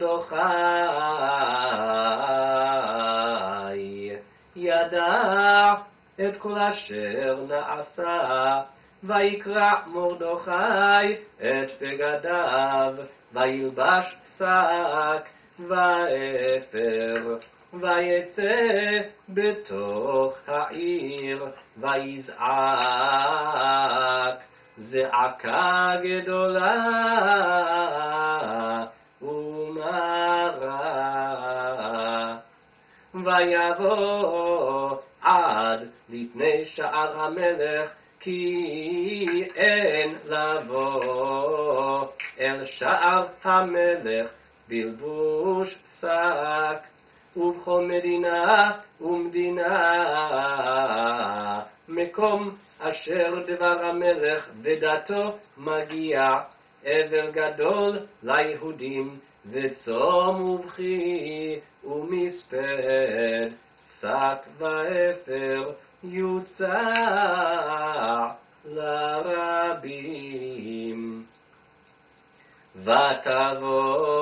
מרדכי. ידע את כל אשר נעשה, ויקרע מרדכי את בגדיו, וילבש שק ואפר, ויצא בתוך העיר, ויזעק זעקה גדולה ויבוא עד לפני שער המלך, כי אין לבוא אל שער המלך בלבוש שק, ובכל מדינה ומדינה מקום אשר דבר המלך ודתו מגיע, אבל גדול ליהודים, וצום ובכי ומספד, שק ואפר יוצע לרבים. ותבואנה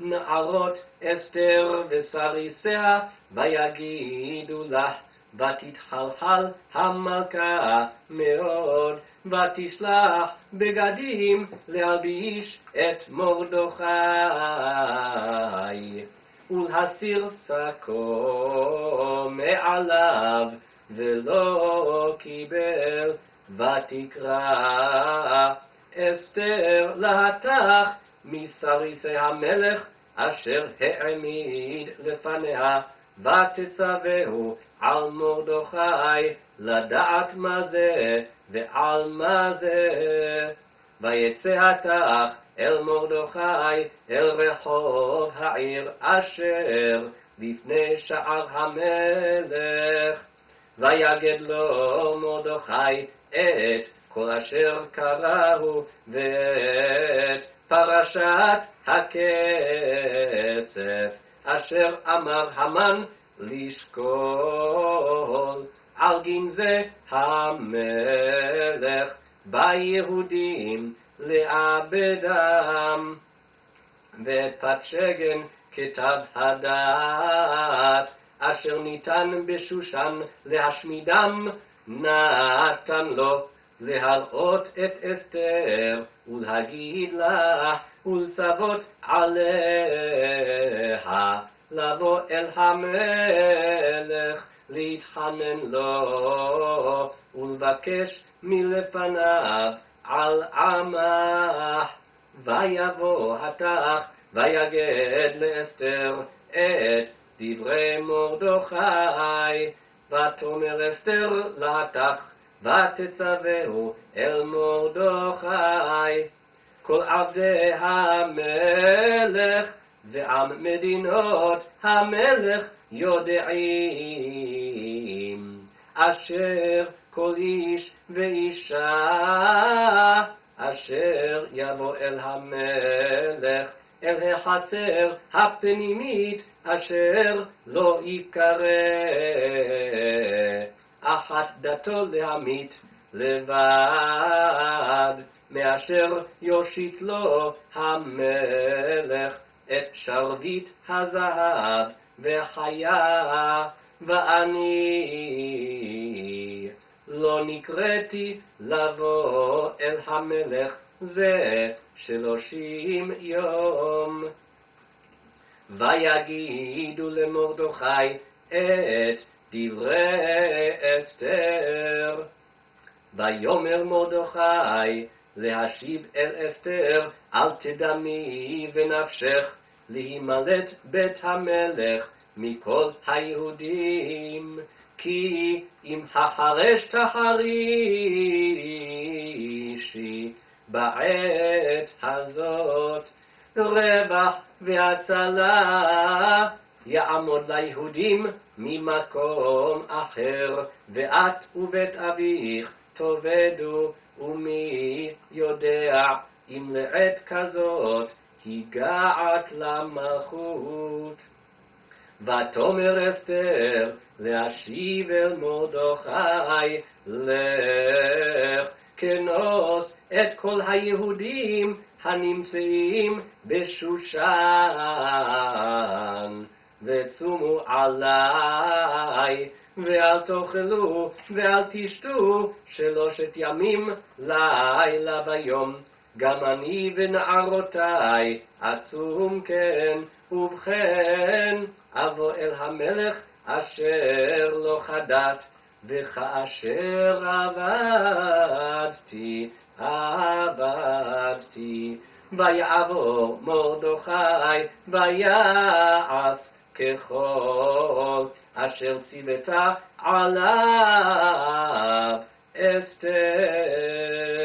נערות אסתר וסריסיה, ויגידו לה, ותתחלחל המלכה מאוד, ותשלח בגדים להלביש את מרדכי, ולהסיר שקו מעליו, ולא קיבל, ותקרא. אסתר להתך מסריסי המלך אשר העמיד לפניה, ותצווהו על מרדכי לדעת מה זה ועל מה זה. ויצא התך אל מרדכי אל רחוב העיר אשר לפני שער המלך. ויגד לו מרדכי את כל אשר קראו ואת פרשת הכסף אשר אמר המן לשקול על גנזי המלך ביהודים לעבדם ואת שגן כתב הדת אשר ניתן בשושן להשמידם נתן לו להראות את אסתר ולהגיד לה ולצוות עליה לבוא אל המלך להתחנן לו ולבקש מלפניו על עמה ויבוא התך ויגד לאסתר את דברי מרדכי ותאמר אסתר להתך ותצווהו אל מרדכי. כל עבדי המלך ועם מדינות המלך יודעים. אשר כל איש ואישה אשר יבוא אל המלך אל החצר הפנימית אשר לא יקרא אחת דתו להמית לבד מאשר יושיט לו המלך את שרביט הזהב וחיה ואני לא נקראתי לבוא אל המלך זה שלושים יום. ויגידו למרדכי את דברי אסתר. ויאמר מרדכי להשיב אל אסתר, אל תדמי ונפשך להימלט בית המלך מכל היהודים, כי אם החרש תחרישי בעת הזאת, רווח והצלה יעמוד ליהודים ממקום אחר, ואת ובית אביך תאבדו, ומי יודע אם לעת כזאת הגעת למלכות. ותאמר אסתר להשיב אל מרדכי, לך כנוס את כל היהודים הנמצאים בשושן. וצומו עלי, ואל תאכלו ואל תשתו שלושת ימים לילה ויום. גם אני ונערותי עצום כן, ובכן אבוא אל המלך אשר לא חדת, וכאשר עבדתי, עבדתי. ויעבור מרדכי, ויעש ככל אשר ציוותה עליו אסתר.